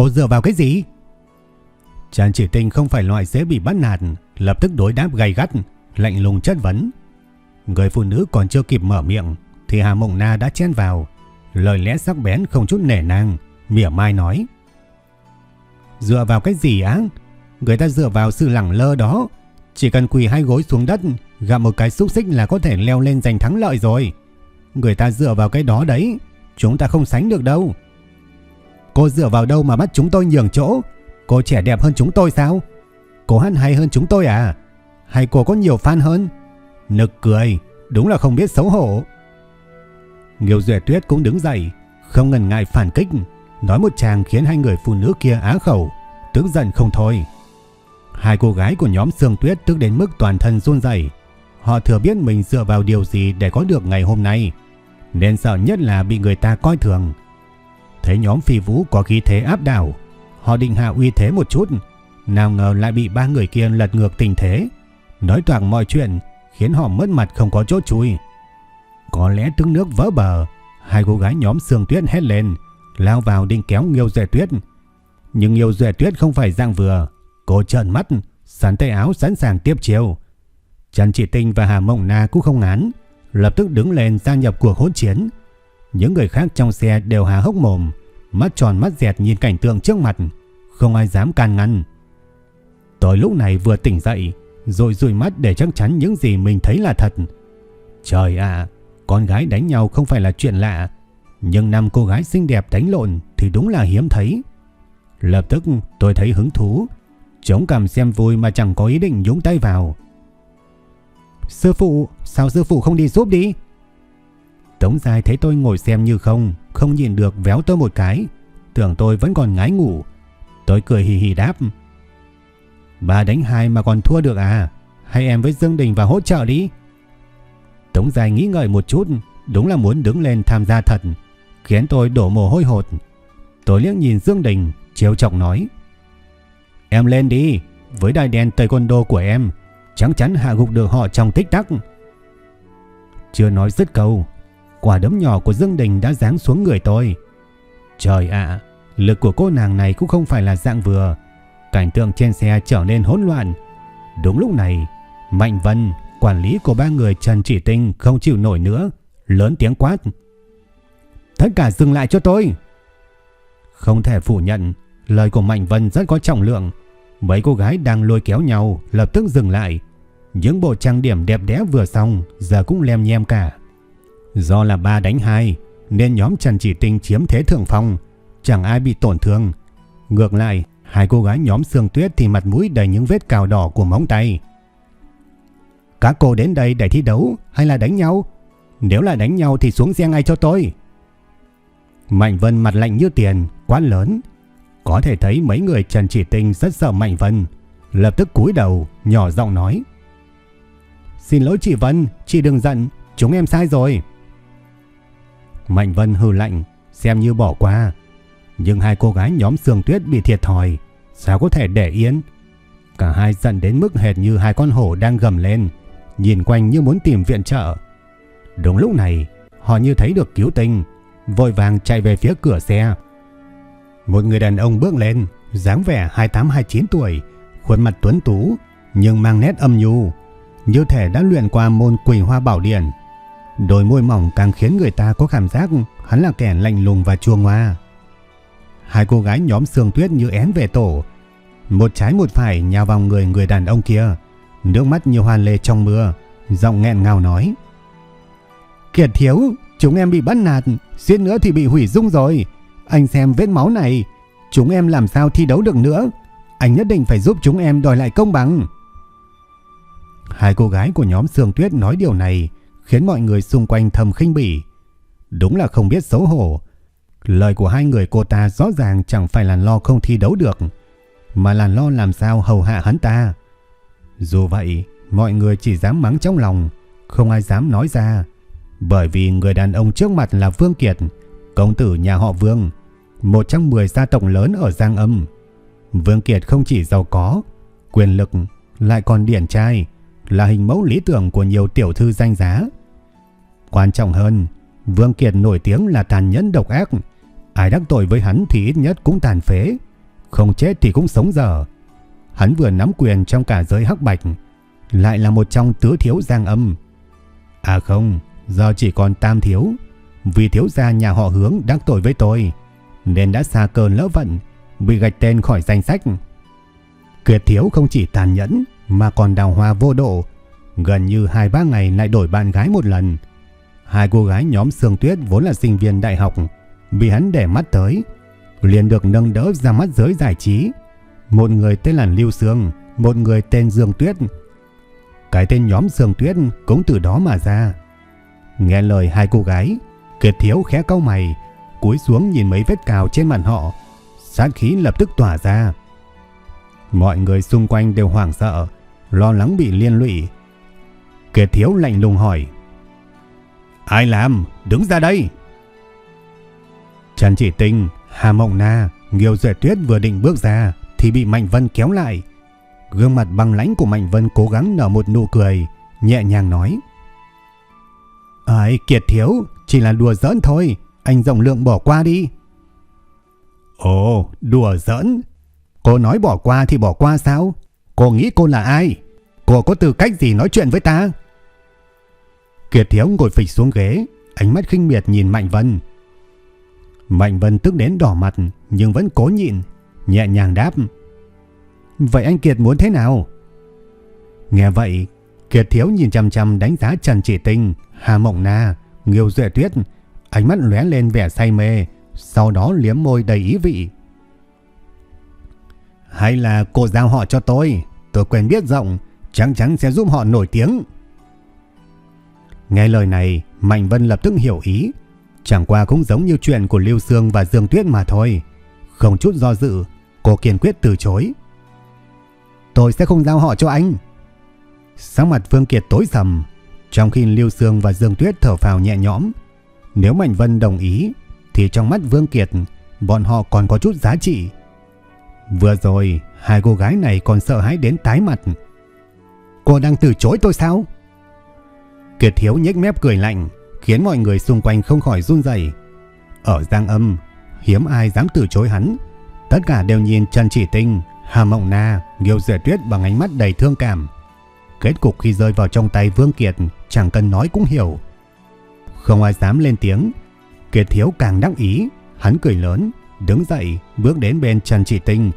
Cô dựa vào cái gì? Trần Chỉ Tinh không phải loại dễ bị bắt nạt, lập tức đối đáp gay gắt, lạnh lùng chất vấn. Người phụ nữ còn chưa kịp mở miệng, thì Hà Mộng Na đã chen vào, lời lẽ sắc bén không chút nể nang, mỉa mai nói. Dựa vào cái gì á? Người ta dựa vào sự lẳng lơ đó. Chỉ cần quỳ hai gối xuống đất, gặp một cái xúc xích là có thể leo lên giành thắng lợi rồi. Người ta dựa vào cái đó đấy, chúng ta không sánh được đâu. Cô dựa vào đâu mà bắt chúng tôi nhường chỗ? Cô trẻ đẹp hơn chúng tôi sao? Cô hát hay hơn chúng tôi à? Hay cô có nhiều fan hơn? Nực cười, đúng là không biết xấu hổ. Nghiêu Duệ Tuyết cũng đứng dậy, không ngần ngại phản kích, nói một chàng khiến hai người phụ nữ kia á khẩu, tức giận không thôi. Hai cô gái của nhóm Sương Tuyết tức đến mức toàn thân run rẩy. Họ thừa biết mình dựa vào điều gì để có được ngày hôm nay, nên sợ nhất là bị người ta coi thường. Thấy nhóm phi vũ có khí thế áp đảo, họ định hạ uy thế một chút, nào ngờ lại bị ba người kia lật ngược tình thế, nói toàn mọi chuyện, khiến họ mất mặt không có chỗ chui. Có lẽ trứng nước vỡ bờ, hai cô gái nhóm Sương Tuyết hét lên, lao vào định kéo Nghiêu Duệ Tuyết. Nhưng Nghiêu Duệ Tuyết không phải dạng vừa, cô trợn mắt, sắn tay áo sẵn sàng tiếp chiêu. Trần Chỉ Tinh và Hà Mộng Na cũng không ngán, lập tức đứng lên gia nhập cuộc hỗn chiến. Những người khác trong xe đều há hốc mồm, mắt tròn mắt dẹt nhìn cảnh tượng trước mặt, không ai dám can ngăn. Tôi lúc này vừa tỉnh dậy, rồi dụi mắt để chắc chắn những gì mình thấy là thật. Trời ạ, con gái đánh nhau không phải là chuyện lạ, nhưng năm cô gái xinh đẹp đánh lộn thì đúng là hiếm thấy. Lập tức tôi thấy hứng thú, chống cằm xem vui mà chẳng có ý định nhúng tay vào. Sư phụ, sao sư phụ không đi giúp đi? Tống Giai thấy tôi ngồi xem như không, không nhìn được véo tôi một cái, tưởng tôi vẫn còn ngái ngủ. Tôi cười hì hì đáp. Bà đánh hai mà còn thua được à? Hay em với Dương Đình vào hỗ trợ đi? Tống Giai nghĩ ngợi một chút, đúng là muốn đứng lên tham gia thật, khiến tôi đổ mồ hôi hột. Tôi liếc nhìn Dương Đình, chiều trọng nói. Em lên đi, với đai đen taekwondo của em, chắc chắn hạ gục được họ trong tích tắc. Chưa nói dứt câu, quả đấm nhỏ của Dương Đình đã giáng xuống người tôi. Trời ạ, lực của cô nàng này cũng không phải là dạng vừa. Cảnh tượng trên xe trở nên hỗn loạn. Đúng lúc này, Mạnh Vân, quản lý của ba người Trần Chỉ Tinh không chịu nổi nữa, lớn tiếng quát. Tất cả dừng lại cho tôi. Không thể phủ nhận, lời của Mạnh Vân rất có trọng lượng. Mấy cô gái đang lôi kéo nhau lập tức dừng lại. Những bộ trang điểm đẹp đẽ vừa xong giờ cũng lem nhem cả. Do là ba đánh hai nên nhóm Trần Chỉ Tinh chiếm thế thượng phong, chẳng ai bị tổn thương. Ngược lại, hai cô gái nhóm Sương Tuyết thì mặt mũi đầy những vết cào đỏ của móng tay. Các cô đến đây để thi đấu hay là đánh nhau? Nếu là đánh nhau thì xuống xe ngay cho tôi. Mạnh Vân mặt lạnh như tiền, quá lớn. Có thể thấy mấy người Trần Chỉ Tinh rất sợ Mạnh Vân. Lập tức cúi đầu, nhỏ giọng nói. Xin lỗi chị Vân, chị đừng giận, chúng em sai rồi. Mạnh Vân hừ lạnh, xem như bỏ qua. Nhưng hai cô gái nhóm Sương Tuyết bị thiệt thòi, sao có thể để yên? Cả hai giận đến mức hệt như hai con hổ đang gầm lên, nhìn quanh như muốn tìm viện trợ. Đúng lúc này, họ như thấy được cứu tinh, vội vàng chạy về phía cửa xe. Một người đàn ông bước lên, dáng vẻ 28-29 tuổi, khuôn mặt tuấn tú, nhưng mang nét âm nhu, như thể đã luyện qua môn quỳ hoa bảo điển. Đôi môi mỏng càng khiến người ta có cảm giác hắn là kẻ lạnh lùng và chua ngoa. Hai cô gái nhóm sương tuyết như én về tổ, một trái một phải nhào vào người người đàn ông kia, nước mắt như hoàn lê trong mưa, giọng nghẹn ngào nói. Kiệt thiếu, Chúng em bị bắt nạt, suýt nữa thì bị hủy dung rồi. Anh xem vết máu này, chúng em làm sao thi đấu được nữa. Anh nhất định phải giúp chúng em đòi lại công bằng. Hai cô gái của nhóm Sương Tuyết nói điều này khiến mọi người xung quanh thầm khinh bỉ. Đúng là không biết xấu hổ. Lời của hai người cô ta rõ ràng chẳng phải là lo không thi đấu được, mà là lo làm sao hầu hạ hắn ta. Dù vậy, mọi người chỉ dám mắng trong lòng, không ai dám nói ra. Bởi vì người đàn ông trước mặt là Vương Kiệt, công tử nhà họ Vương, một trong 10 gia tộc lớn ở Giang Âm. Vương Kiệt không chỉ giàu có, quyền lực, lại còn điển trai, là hình mẫu lý tưởng của nhiều tiểu thư danh giá. Quan trọng hơn, Vương Kiệt nổi tiếng là tàn nhẫn độc ác, ai đắc tội với hắn thì ít nhất cũng tàn phế, không chết thì cũng sống dở. Hắn vừa nắm quyền trong cả giới hắc bạch, lại là một trong tứ thiếu giang âm. À không, giờ chỉ còn tam thiếu, vì thiếu gia nhà họ hướng đắc tội với tôi, nên đã xa cơn lỡ vận, bị gạch tên khỏi danh sách. Kiệt thiếu không chỉ tàn nhẫn mà còn đào hoa vô độ, gần như 2-3 ngày lại đổi bạn gái một lần. Hai cô gái nhóm Sương Tuyết vốn là sinh viên đại học, bị hắn để mắt tới, liền được nâng đỡ ra mắt giới giải trí. Một người tên là Lưu Sương, một người tên Dương Tuyết. Cái tên nhóm Sương Tuyết cũng từ đó mà ra. Nghe lời hai cô gái, Kiệt Thiếu khẽ cau mày, cúi xuống nhìn mấy vết cào trên mặt họ, sát khí lập tức tỏa ra. Mọi người xung quanh đều hoảng sợ, lo lắng bị liên lụy. Kiệt Thiếu lạnh lùng hỏi: "Ai làm? Đứng ra đây!" Trần Chỉ Tinh, Hà Mộng Na, Nghiêu Duệ Tuyết vừa định bước ra thì bị Mạnh Vân kéo lại. Gương mặt băng lãnh của Mạnh Vân cố gắng nở một nụ cười, nhẹ nhàng nói: "Ai, Kiệt Thiếu, chỉ là đùa giỡn thôi, anh rộng lượng bỏ qua đi." Ồ, đùa giỡn. Cô nói bỏ qua thì bỏ qua sao? Cô nghĩ cô là ai? Cô có tư cách gì nói chuyện với ta? Kiệt Thiếu ngồi phịch xuống ghế, ánh mắt khinh miệt nhìn Mạnh Vân. Mạnh Vân tức đến đỏ mặt nhưng vẫn cố nhịn, nhẹ nhàng đáp. Vậy anh Kiệt muốn thế nào? Nghe vậy, Kiệt Thiếu nhìn chăm chăm đánh giá Trần Chỉ Tinh, Hà Mộng Na, Nghiêu Duệ Tuyết, ánh mắt lóe lên vẻ say mê, sau đó liếm môi đầy ý vị. Hay là cô giao họ cho tôi, tôi quen biết rộng, chắc chắn sẽ giúp họ nổi tiếng. Nghe lời này, Mạnh Vân lập tức hiểu ý, chẳng qua cũng giống như chuyện của Lưu Sương và Dương Tuyết mà thôi. Không chút do dự, cô kiên quyết từ chối. Tôi sẽ không giao họ cho anh. Sáng mặt Vương Kiệt tối sầm, trong khi Lưu Sương và Dương Tuyết thở phào nhẹ nhõm. Nếu Mạnh Vân đồng ý, thì trong mắt Vương Kiệt, bọn họ còn có chút giá trị. Vừa rồi, hai cô gái này còn sợ hãi đến tái mặt. Cô đang từ chối tôi sao? Kiệt Thiếu nhếch mép cười lạnh, khiến mọi người xung quanh không khỏi run rẩy. Ở Giang Âm, hiếm ai dám từ chối hắn. Tất cả đều nhìn Trần Chỉ Tinh, Hà Mộng Na, Nghiêu Duệ Tuyết bằng ánh mắt đầy thương cảm. Kết cục khi rơi vào trong tay Vương Kiệt chẳng cần nói cũng hiểu. Không ai dám lên tiếng. Kiệt Thiếu càng đắc ý, hắn cười lớn, đứng dậy, bước đến bên Trần Chỉ Tinh,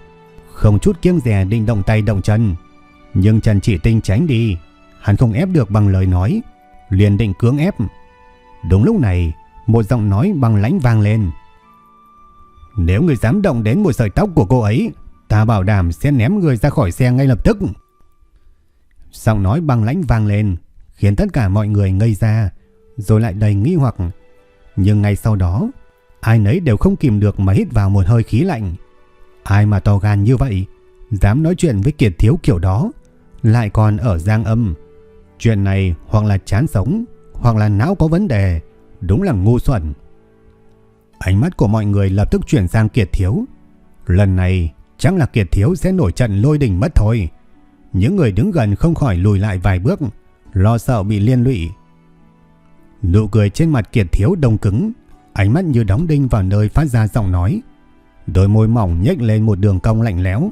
không chút kiêng dè định động tay động chân. Nhưng Trần Chỉ Tinh tránh đi, hắn không ép được bằng lời nói, liền định cưỡng ép. Đúng lúc này, một giọng nói bằng lãnh vang lên. Nếu người dám động đến một sợi tóc của cô ấy, ta bảo đảm sẽ ném người ra khỏi xe ngay lập tức. Giọng nói bằng lãnh vang lên, khiến tất cả mọi người ngây ra, rồi lại đầy nghi hoặc. Nhưng ngay sau đó, ai nấy đều không kìm được mà hít vào một hơi khí lạnh. Ai mà to gan như vậy, dám nói chuyện với Kiệt Thiếu kiểu đó, lại còn ở Giang Âm. Chuyện này hoặc là chán sống, hoặc là não có vấn đề, đúng là ngu xuẩn. Ánh mắt của mọi người lập tức chuyển sang Kiệt Thiếu. Lần này chắc là Kiệt Thiếu sẽ nổi trận lôi đình mất thôi. Những người đứng gần không khỏi lùi lại vài bước, lo sợ bị liên lụy. Nụ cười trên mặt Kiệt Thiếu đông cứng, ánh mắt như đóng đinh vào nơi phát ra giọng nói. Đôi môi mỏng nhếch lên một đường cong lạnh lẽo.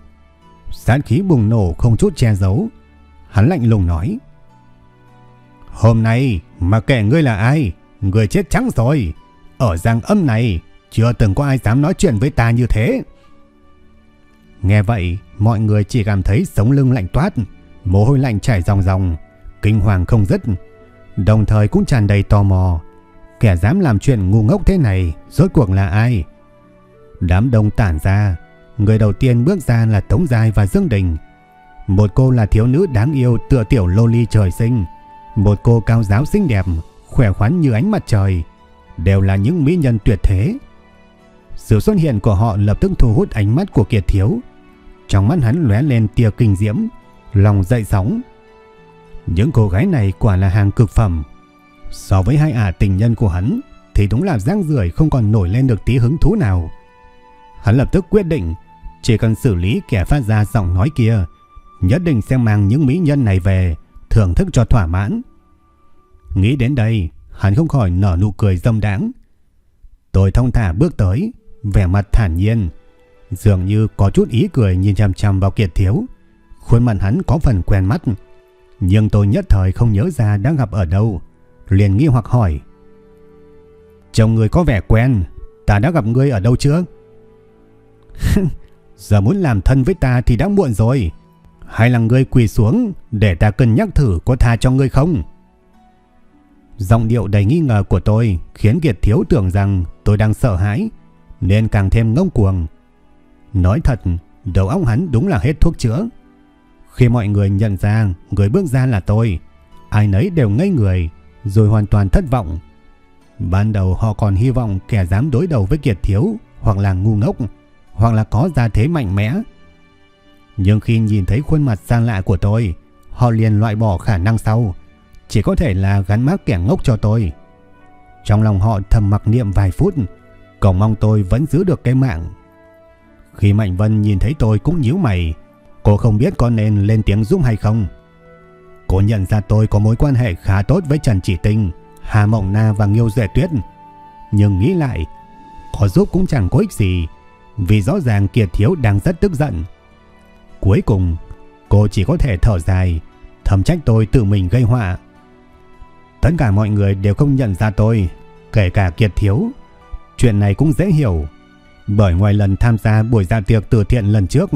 Sát khí bùng nổ không chút che giấu. Hắn lạnh lùng nói: Hôm nay mà kẻ ngươi là ai, người chết trắng rồi. Ở giang âm này, chưa từng có ai dám nói chuyện với ta như thế. Nghe vậy, mọi người chỉ cảm thấy sống lưng lạnh toát, mồ hôi lạnh chảy ròng ròng, kinh hoàng không dứt, đồng thời cũng tràn đầy tò mò. Kẻ dám làm chuyện ngu ngốc thế này rốt cuộc là ai? Đám đông tản ra, người đầu tiên bước ra là Tống Giai và Dương Đình. Một cô là thiếu nữ đáng yêu tựa tiểu loli trời sinh, một cô cao giáo xinh đẹp, khỏe khoắn như ánh mặt trời, đều là những mỹ nhân tuyệt thế. Sự xuất hiện của họ lập tức thu hút ánh mắt của Kiệt Thiếu. Trong mắt hắn lóe lên tia kinh diễm, lòng dậy sóng. Những cô gái này quả là hàng cực phẩm. So với hai ả tình nhân của hắn thì đúng là răng rưởi không còn nổi lên được tí hứng thú nào. Hắn lập tức quyết định chỉ cần xử lý kẻ phát ra giọng nói kia, nhất định sẽ mang những mỹ nhân này về thưởng thức cho thỏa mãn. Nghĩ đến đây, hắn không khỏi nở nụ cười dâm đáng. Tôi thông thả bước tới, vẻ mặt thản nhiên, dường như có chút ý cười nhìn chăm chăm vào Kiệt Thiếu. Khuôn mặt hắn có phần quen mắt, nhưng tôi nhất thời không nhớ ra đã gặp ở đâu, liền nghi hoặc hỏi. Chồng người có vẻ quen, ta đã gặp ngươi ở đâu chưa? Giờ muốn làm thân với ta thì đã muộn rồi. Hay là ngươi quỳ xuống để ta cân nhắc thử có tha cho ngươi không? Giọng điệu đầy nghi ngờ của tôi khiến Kiệt Thiếu tưởng rằng tôi đang sợ hãi, nên càng thêm ngông cuồng. Nói thật, đầu óc hắn đúng là hết thuốc chữa. Khi mọi người nhận ra người bước ra là tôi, ai nấy đều ngây người, rồi hoàn toàn thất vọng. Ban đầu họ còn hy vọng kẻ dám đối đầu với Kiệt Thiếu hoặc là ngu ngốc, hoặc là có gia thế mạnh mẽ. Nhưng khi nhìn thấy khuôn mặt xa lạ của tôi, họ liền loại bỏ khả năng sau, chỉ có thể là gắn mác kẻ ngốc cho tôi. Trong lòng họ thầm mặc niệm vài phút, cầu mong tôi vẫn giữ được cái mạng. Khi Mạnh Vân nhìn thấy tôi cũng nhíu mày, cô không biết có nên lên tiếng giúp hay không. Cô nhận ra tôi có mối quan hệ khá tốt với Trần Chỉ Tinh, Hà Mộng Na và Nghiêu Duệ Tuyết. Nhưng nghĩ lại, có giúp cũng chẳng có ích gì, vì rõ ràng Kiệt Thiếu đang rất tức giận. Cuối cùng, cô chỉ có thể thở dài, thầm trách tôi tự mình gây họa. Tất cả mọi người đều không nhận ra tôi, kể cả Kiệt Thiếu. Chuyện này cũng dễ hiểu, bởi ngoài lần tham gia buổi dạ tiệc từ thiện lần trước,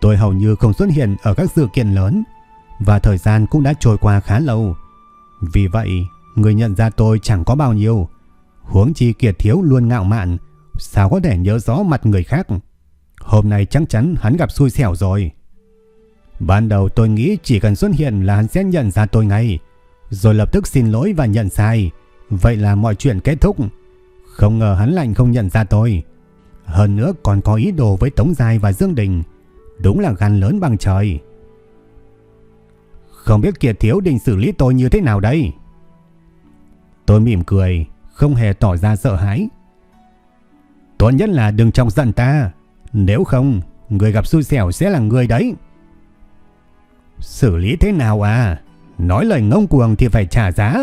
tôi hầu như không xuất hiện ở các sự kiện lớn, và thời gian cũng đã trôi qua khá lâu. Vì vậy, người nhận ra tôi chẳng có bao nhiêu. Huống chi Kiệt Thiếu luôn ngạo mạn, sao có thể nhớ rõ mặt người khác. Hôm nay chắc chắn hắn gặp xui xẻo rồi. Ban đầu tôi nghĩ chỉ cần xuất hiện là hắn sẽ nhận ra tôi ngay, rồi lập tức xin lỗi và nhận sai. Vậy là mọi chuyện kết thúc. Không ngờ hắn lạnh không nhận ra tôi. Hơn nữa còn có ý đồ với Tống Giai và Dương Đình. Đúng là gan lớn bằng trời. Không biết Kiệt Thiếu định xử lý tôi như thế nào đây? Tôi mỉm cười, không hề tỏ ra sợ hãi. Tốt nhất là đừng trong giận ta. Nếu không, người gặp xui xẻo sẽ là người đấy. Xử lý thế nào à? Nói lời ngông cuồng thì phải trả giá.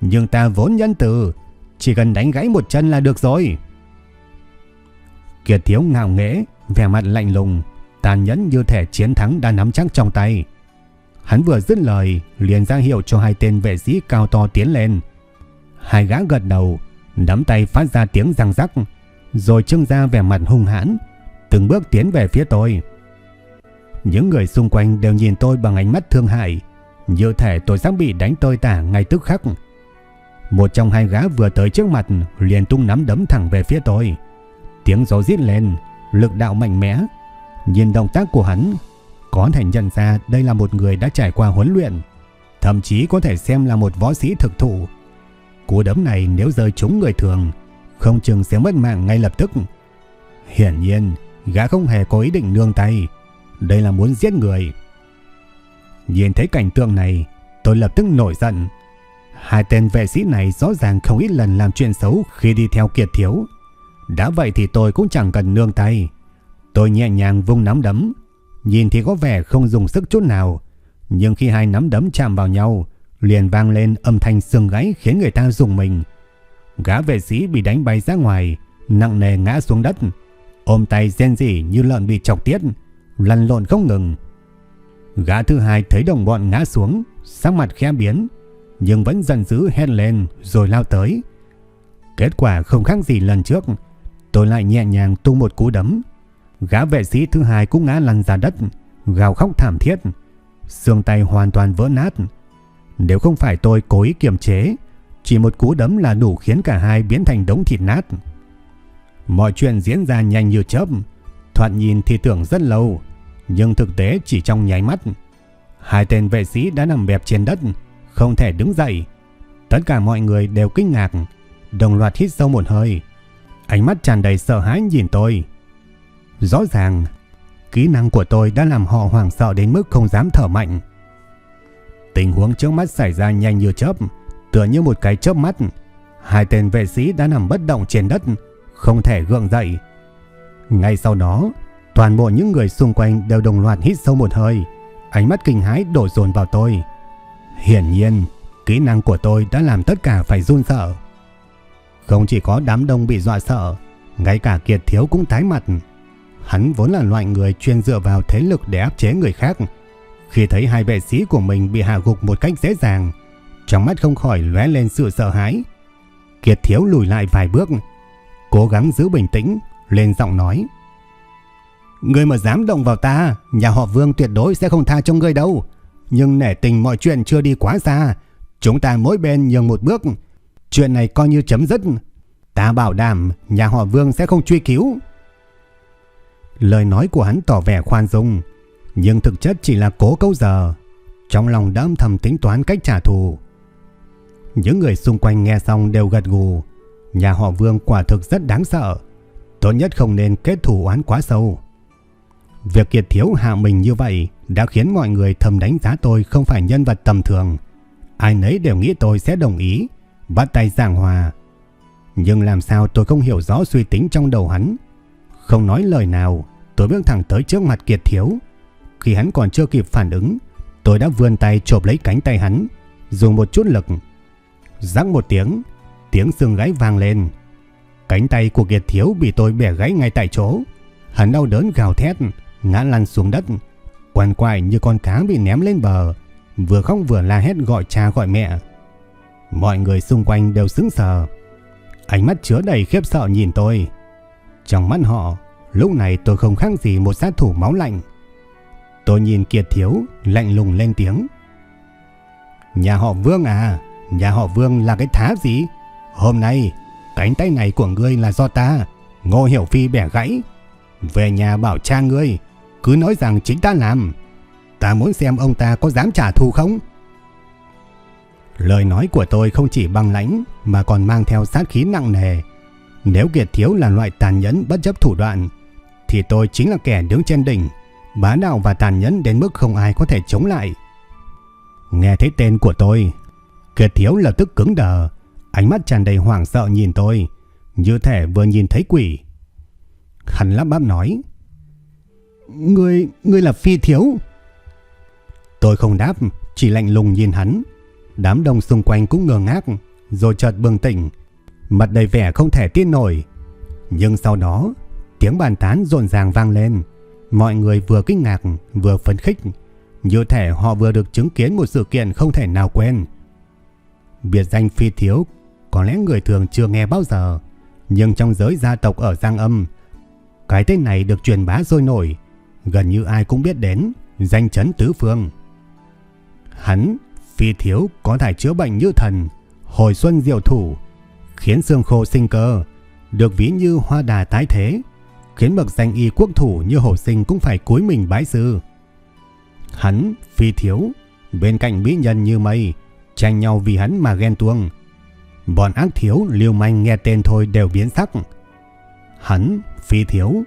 Nhưng ta vốn nhân từ. Chỉ cần đánh gãy một chân là được rồi. Kiệt thiếu ngạo nghễ, vẻ mặt lạnh lùng, tàn nhẫn như thể chiến thắng đã nắm chắc trong tay. Hắn vừa dứt lời, liền ra hiệu cho hai tên vệ sĩ cao to tiến lên. Hai gã gật đầu, nắm tay phát ra tiếng răng rắc, rồi trưng ra vẻ mặt hung hãn, từng bước tiến về phía tôi. Những người xung quanh đều nhìn tôi bằng ánh mắt thương hại, như thể tôi sắp bị đánh tôi tả ngay tức khắc. Một trong hai gã vừa tới trước mặt liền tung nắm đấm thẳng về phía tôi. Tiếng gió rít lên, lực đạo mạnh mẽ. Nhìn động tác của hắn, có thể nhận ra đây là một người đã trải qua huấn luyện, thậm chí có thể xem là một võ sĩ thực thụ. Cú đấm này nếu rơi trúng người thường, không chừng sẽ mất mạng ngay lập tức. Hiển nhiên, gã không hề có ý định nương tay, đây là muốn giết người. Nhìn thấy cảnh tượng này, tôi lập tức nổi giận. Hai tên vệ sĩ này rõ ràng không ít lần làm chuyện xấu khi đi theo kiệt thiếu. Đã vậy thì tôi cũng chẳng cần nương tay. Tôi nhẹ nhàng vung nắm đấm, nhìn thì có vẻ không dùng sức chút nào. Nhưng khi hai nắm đấm chạm vào nhau, liền vang lên âm thanh xương gáy khiến người ta dùng mình. Gã vệ sĩ bị đánh bay ra ngoài, nặng nề ngã xuống đất, ôm tay rên rỉ như lợn bị chọc tiết, lăn lộn không ngừng. Gã thứ hai thấy đồng bọn ngã xuống, sắc mặt khẽ biến, nhưng vẫn dần dữ hét lên rồi lao tới. Kết quả không khác gì lần trước, tôi lại nhẹ nhàng tung một cú đấm. Gã vệ sĩ thứ hai cũng ngã lăn ra đất, gào khóc thảm thiết. Xương tay hoàn toàn vỡ nát. Nếu không phải tôi cố ý kiềm chế, Chỉ một cú đấm là đủ khiến cả hai biến thành đống thịt nát. Mọi chuyện diễn ra nhanh như chớp, thoạt nhìn thì tưởng rất lâu, nhưng thực tế chỉ trong nháy mắt. Hai tên vệ sĩ đã nằm bẹp trên đất, không thể đứng dậy. Tất cả mọi người đều kinh ngạc, đồng loạt hít sâu một hơi. Ánh mắt tràn đầy sợ hãi nhìn tôi. Rõ ràng, kỹ năng của tôi đã làm họ hoảng sợ đến mức không dám thở mạnh. Tình huống trước mắt xảy ra nhanh như chớp, tựa như một cái chớp mắt. Hai tên vệ sĩ đã nằm bất động trên đất, không thể gượng dậy. Ngay sau đó, toàn bộ những người xung quanh đều đồng loạt hít sâu một hơi, ánh mắt kinh hãi đổ dồn vào tôi. Hiển nhiên, kỹ năng của tôi đã làm tất cả phải run sợ. Không chỉ có đám đông bị dọa sợ, ngay cả Kiệt Thiếu cũng tái mặt. Hắn vốn là loại người chuyên dựa vào thế lực để áp chế người khác. Khi thấy hai vệ sĩ của mình bị hạ gục một cách dễ dàng, trong mắt không khỏi lóe lên sự sợ hãi. Kiệt Thiếu lùi lại vài bước, cố gắng giữ bình tĩnh, lên giọng nói. Người mà dám động vào ta, nhà họ Vương tuyệt đối sẽ không tha cho người đâu. Nhưng nể tình mọi chuyện chưa đi quá xa, chúng ta mỗi bên nhường một bước. Chuyện này coi như chấm dứt. Ta bảo đảm nhà họ Vương sẽ không truy cứu. Lời nói của hắn tỏ vẻ khoan dung, nhưng thực chất chỉ là cố câu giờ. Trong lòng đã âm thầm tính toán cách trả thù. Những người xung quanh nghe xong đều gật gù. Nhà họ Vương quả thực rất đáng sợ. Tốt nhất không nên kết thù oán quá sâu. Việc Kiệt Thiếu hạ mình như vậy đã khiến mọi người thầm đánh giá tôi không phải nhân vật tầm thường. Ai nấy đều nghĩ tôi sẽ đồng ý, bắt tay giảng hòa. Nhưng làm sao tôi không hiểu rõ suy tính trong đầu hắn. Không nói lời nào, tôi bước thẳng tới trước mặt Kiệt Thiếu. Khi hắn còn chưa kịp phản ứng, tôi đã vươn tay chộp lấy cánh tay hắn, dùng một chút lực. Rắc một tiếng, tiếng xương gáy vang lên. Cánh tay của Kiệt Thiếu bị tôi bẻ gãy ngay tại chỗ. Hắn đau đớn gào thét, ngã lăn xuống đất, quằn quại như con cá bị ném lên bờ, vừa khóc vừa la hét gọi cha gọi mẹ. Mọi người xung quanh đều sững sờ, ánh mắt chứa đầy khiếp sợ nhìn tôi. Trong mắt họ, lúc này tôi không khác gì một sát thủ máu lạnh. Tôi nhìn Kiệt Thiếu, lạnh lùng lên tiếng. Nhà họ Vương à, nhà họ Vương là cái thá gì? Hôm nay, cánh tay này của ngươi là do ta, Ngô Hiểu Phi bẻ gãy. Về nhà bảo cha ngươi, cứ nói rằng chính ta làm. Ta muốn xem ông ta có dám trả thù không? Lời nói của tôi không chỉ băng lãnh mà còn mang theo sát khí nặng nề. Nếu Kiệt Thiếu là loại tàn nhẫn bất chấp thủ đoạn, thì tôi chính là kẻ đứng trên đỉnh, bá đạo và tàn nhẫn đến mức không ai có thể chống lại. Nghe thấy tên của tôi, Kiệt Thiếu lập tức cứng đờ, ánh mắt tràn đầy hoảng sợ nhìn tôi, như thể vừa nhìn thấy quỷ. Hắn lắp bắp nói, Ngươi, ngươi là phi thiếu. Tôi không đáp, chỉ lạnh lùng nhìn hắn. Đám đông xung quanh cũng ngơ ngác, rồi chợt bừng tỉnh, mặt đầy vẻ không thể tin nổi. Nhưng sau đó, tiếng bàn tán rộn ràng vang lên. Mọi người vừa kinh ngạc, vừa phấn khích, như thể họ vừa được chứng kiến một sự kiện không thể nào quên. Biệt danh phi thiếu, có lẽ người thường chưa nghe bao giờ, nhưng trong giới gia tộc ở Giang Âm, cái tên này được truyền bá sôi nổi, gần như ai cũng biết đến, danh chấn tứ phương. Hắn, phi thiếu có thể chữa bệnh như thần, hồi xuân diệu thủ, khiến xương khô sinh cơ, được ví như hoa đà tái thế, khiến bậc danh y quốc thủ như hồ sinh cũng phải cúi mình bái sư. Hắn, phi thiếu, bên cạnh mỹ nhân như mây, tranh nhau vì hắn mà ghen tuông. Bọn ác thiếu liêu manh nghe tên thôi đều biến sắc. Hắn, phi thiếu,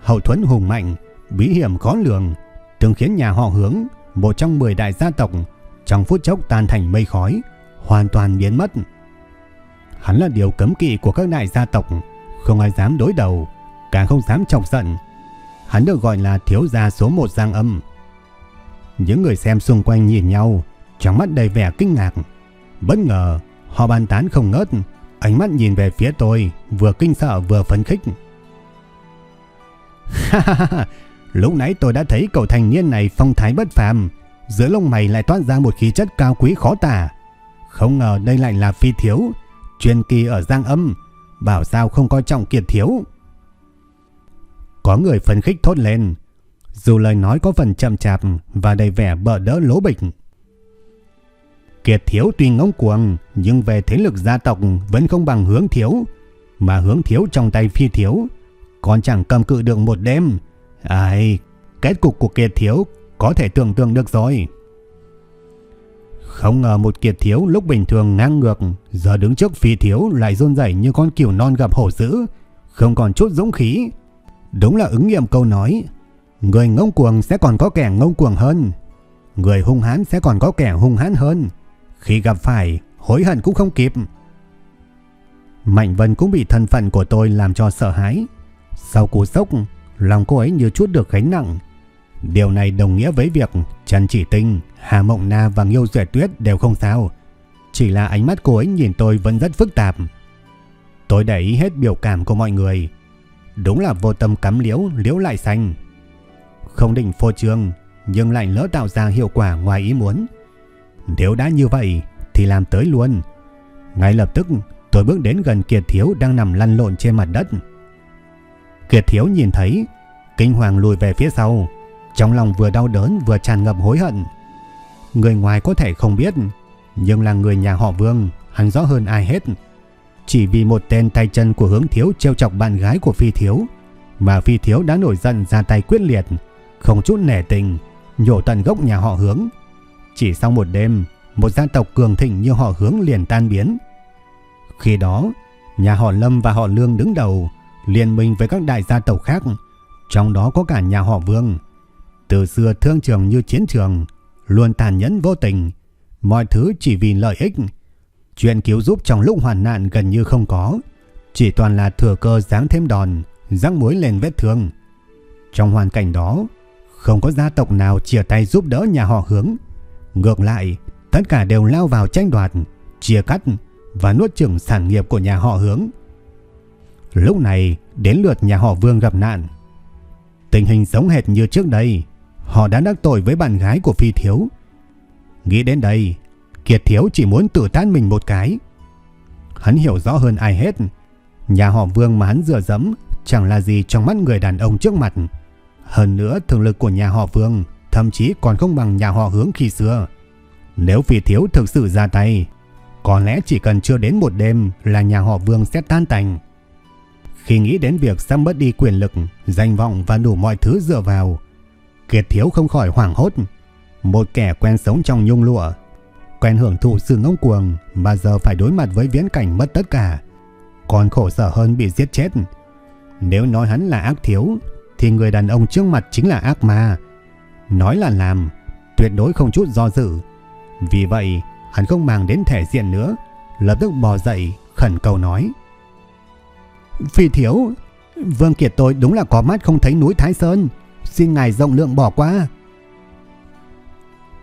hậu thuẫn hùng mạnh, bí hiểm khó lường, từng khiến nhà họ hướng, một trong 10 đại gia tộc, trong phút chốc tan thành mây khói, hoàn toàn biến mất. Hắn là điều cấm kỵ của các đại gia tộc, không ai dám đối đầu, càng không dám chọc giận. Hắn được gọi là thiếu gia số 1 Giang Âm. Những người xem xung quanh nhìn nhau, trong mắt đầy vẻ kinh ngạc. Bất ngờ, họ bàn tán không ngớt, ánh mắt nhìn về phía tôi, vừa kinh sợ vừa phấn khích. Lúc nãy tôi đã thấy cậu thành niên này phong thái bất phàm, giữa lông mày lại toát ra một khí chất cao quý khó tả. Không ngờ đây lại là phi thiếu, chuyên kỳ ở Giang Âm, bảo sao không coi trọng kiệt thiếu. Có người phấn khích thốt lên, dù lời nói có phần chậm chạp và đầy vẻ bỡ đỡ lố bịch. Kiệt Thiếu tuy ngông cuồng nhưng về thế lực gia tộc vẫn không bằng hướng thiếu. Mà hướng thiếu trong tay phi thiếu còn chẳng cầm cự được một đêm. Ai, kết cục của Kiệt Thiếu có thể tưởng tượng được rồi. Không ngờ một Kiệt Thiếu lúc bình thường ngang ngược, giờ đứng trước phi thiếu lại run rẩy như con cừu non gặp hổ dữ, không còn chút dũng khí. Đúng là ứng nghiệm câu nói, người ngông cuồng sẽ còn có kẻ ngông cuồng hơn, người hung hãn sẽ còn có kẻ hung hãn hơn. Khi gặp phải, hối hận cũng không kịp. Mạnh Vân cũng bị thân phận của tôi làm cho sợ hãi. Sau cú sốc, lòng cô ấy như chút được gánh nặng. Điều này đồng nghĩa với việc Trần Chỉ Tinh, Hà Mộng Na và Nghiêu Duệ Tuyết đều không sao. Chỉ là ánh mắt cô ấy nhìn tôi vẫn rất phức tạp. Tôi để ý hết biểu cảm của mọi người. Đúng là vô tâm cắm liễu, liễu lại xanh. Không định phô trương, nhưng lại lỡ tạo ra hiệu quả ngoài ý muốn. Nếu đã như vậy thì làm tới luôn. Ngay lập tức tôi bước đến gần Kiệt Thiếu đang nằm lăn lộn trên mặt đất. Kiệt Thiếu nhìn thấy, kinh hoàng lùi về phía sau, trong lòng vừa đau đớn vừa tràn ngập hối hận. Người ngoài có thể không biết, nhưng là người nhà họ Vương, hắn rõ hơn ai hết. Chỉ vì một tên tay chân của hướng thiếu treo chọc bạn gái của Phi Thiếu, mà Phi Thiếu đã nổi giận ra tay quyết liệt, không chút nể tình, nhổ tận gốc nhà họ hướng. Chỉ sau một đêm, một gia tộc cường thịnh như họ hướng liền tan biến. Khi đó, nhà họ Lâm và họ Lương đứng đầu, liên minh với các đại gia tộc khác, trong đó có cả nhà họ Vương. Từ xưa thương trường như chiến trường, luôn tàn nhẫn vô tình, mọi thứ chỉ vì lợi ích. Chuyện cứu giúp trong lúc hoàn nạn gần như không có, chỉ toàn là thừa cơ giáng thêm đòn, răng muối lên vết thương. Trong hoàn cảnh đó, không có gia tộc nào chia tay giúp đỡ nhà họ hướng. Ngược lại, tất cả đều lao vào tranh đoạt, chia cắt và nuốt chửng sản nghiệp của nhà họ hướng. Lúc này, đến lượt nhà họ Vương gặp nạn. Tình hình giống hệt như trước đây, họ đã đắc tội với bạn gái của Phi Thiếu. Nghĩ đến đây, Kiệt Thiếu chỉ muốn tự tan mình một cái. Hắn hiểu rõ hơn ai hết, nhà họ Vương mà hắn dựa dẫm chẳng là gì trong mắt người đàn ông trước mặt. Hơn nữa, thường lực của nhà họ Vương thậm chí còn không bằng nhà họ Hướng khi xưa. Nếu Phi Thiếu thực sự ra tay, có lẽ chỉ cần chưa đến một đêm là nhà họ Vương sẽ tan tành. Khi nghĩ đến việc sắp mất đi quyền lực, danh vọng và đủ mọi thứ dựa vào, Kiệt Thiếu không khỏi hoảng hốt. Một kẻ quen sống trong nhung lụa, quen hưởng thụ sự ngông cuồng mà giờ phải đối mặt với viễn cảnh mất tất cả, còn khổ sở hơn bị giết chết. Nếu nói hắn là ác thiếu, thì người đàn ông trước mặt chính là ác ma. Nói là làm, tuyệt đối không chút do dự. Vì vậy, hắn không mang đến thể diện nữa, lập tức bò dậy, khẩn cầu nói. Phi thiếu, Vương Kiệt tôi đúng là có mắt không thấy núi Thái Sơn, xin ngài rộng lượng bỏ qua.